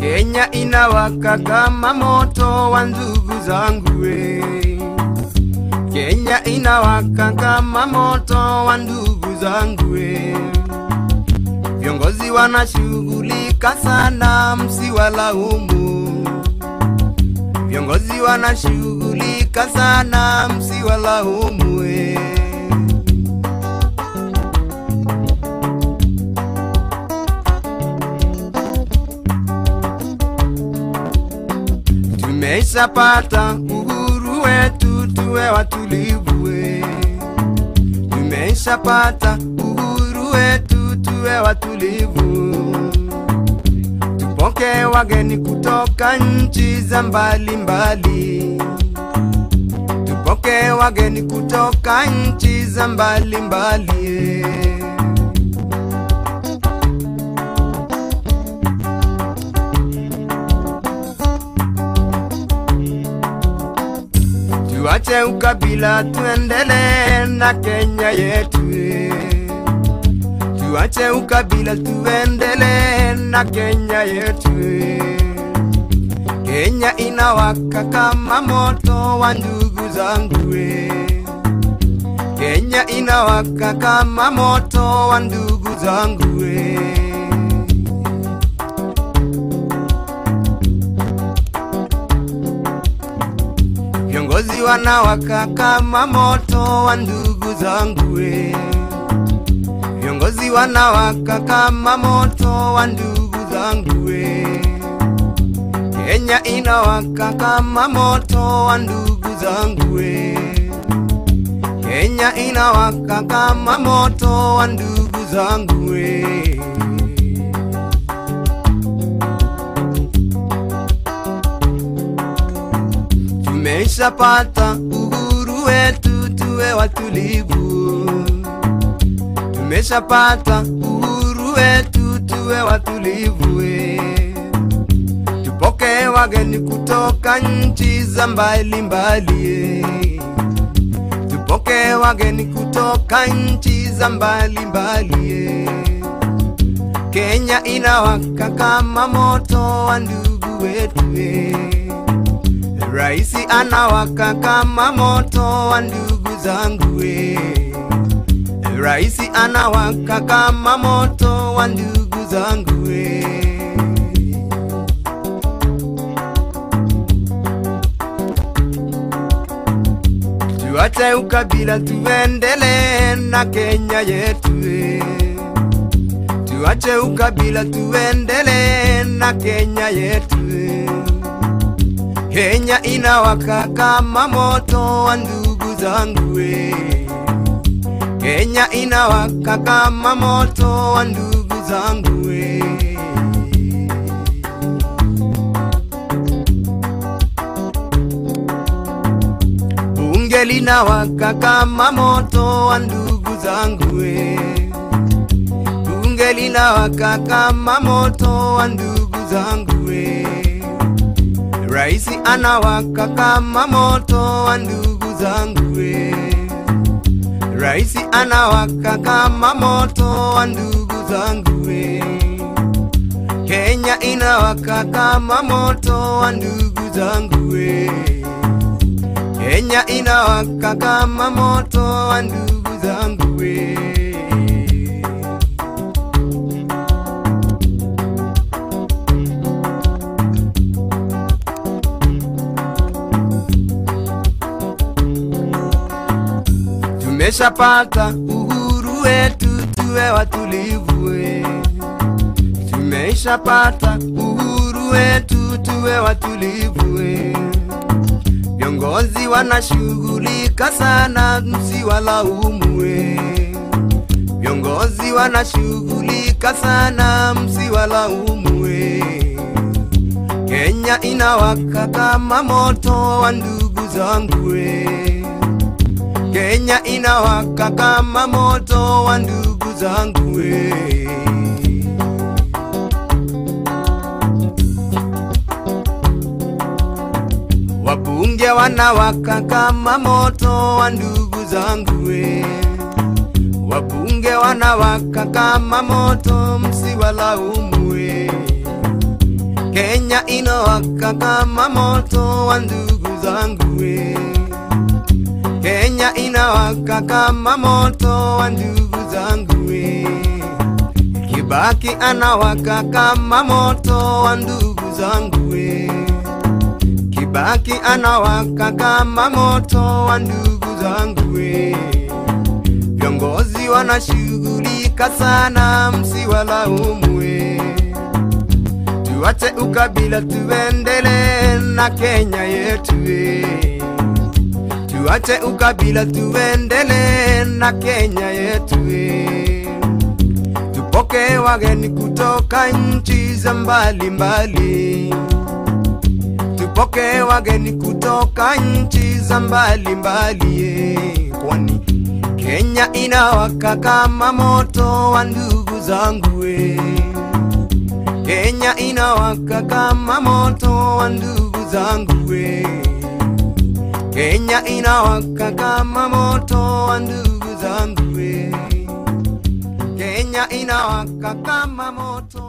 Kenya inawaka kama moto wa ndugu zangu we. Kenya inawaka kama moto wa ndugu zangu we. Viongozi wanashughulika sana, msiwalaumu. Viongozi wanashughulika sana, msiwalaumue. we. Tumeshapata uhuru wetu, tuwe watulivu we. Tumeshapata uhuru wetu, tuwe watulivu. Tupoke wageni kutoka nchi za mbalimbali. Tupoke wageni kutoka nchi za mbalimbali. Tuache ukabila tuendele na Kenya yetu. Tuache ukabila tuendelee na Kenya yetu. Kenya inawaka kama moto wa ndugu zangu. Kenya inawaka kama moto wa ndugu zangu. Viongozi wanawaka kama moto wa ndugu zangu we. Viongozi wanawaka kama moto wa ndugu zangu we. Kenya inawaka kama moto wa ndugu zangu we. Kenya inawaka kama moto wa ndugu zangu we. Tumeshapata uhuru wetu, tuwe watulivu. Tumeshapata uhuru wetu, tuwe watulivu we. Tupoke wageni kutoka nchi za mbali mbali, Tupoke wageni kutoka nchi za mbali mbalimbali. Kenya inawaka kama moto wa ndugu wetu we. Raisi anawaka kama moto wa ndugu zangu we. Raisi anawaka kama moto wa ndugu zangu we. Tuache ukabila tuendelee na Kenya yetu we. Tuache ukabila tuendelee na Kenya yetu we. Kenya inawaka kama moto wa ndugu zangu we. Kenya inawaka kama moto wa ndugu zangu we. Bunge linawaka kama moto wa ndugu zangu we. Bunge linawaka kama moto wa ndugu zangu we. Raisi anawaka kama moto wa ndugu zangu we. Raisi anawaka kama moto wa ndugu zangu we. Kenya inawaka kama moto wa ndugu zangu we. Kenya inawaka kama moto wa ndugu zangu we. Tumeshapata uhuru wetu, tuwe watulivu. Tumeshapata uhuru wetu, tuwe watulivu. Viongozi wanashughulika sana, msiwalaumu. Viongozi wanashughulika sana, msiwalaumu we. Kenya inawaka kama moto wa ndugu zangu we. Kenya inawaka kama moto wa ndugu zangu we. wabunge wanawaka kama moto wa ndugu zangu we. Wabunge wanawaka kama moto msiwalaumu we. Kenya inawaka kama moto wa ndugu zangu we Kenya inawaka kama moto wa ndugu zangu we Kibaki anawaka kama moto wa ndugu zangu we Kibaki anawaka kama moto wa ndugu zangu we Viongozi wanashughulika sana, msiwalaumu we. Tuache ukabila, tuendelee na Kenya yetu we. Tuache ukabila, tuendele na Kenya yetu tupoke Tupokee wageni kutoka nchi za mbalimbali, tupokee wageni kutoka nchi za mbalimbali, eh, kwani Kenya inawaka kama moto wa ndugu zangu we. Kenya inawaka kama moto wa ndugu zangu we. Kenya inawaka kama moto wa ndugu zangu. Kenya inawaka kama moto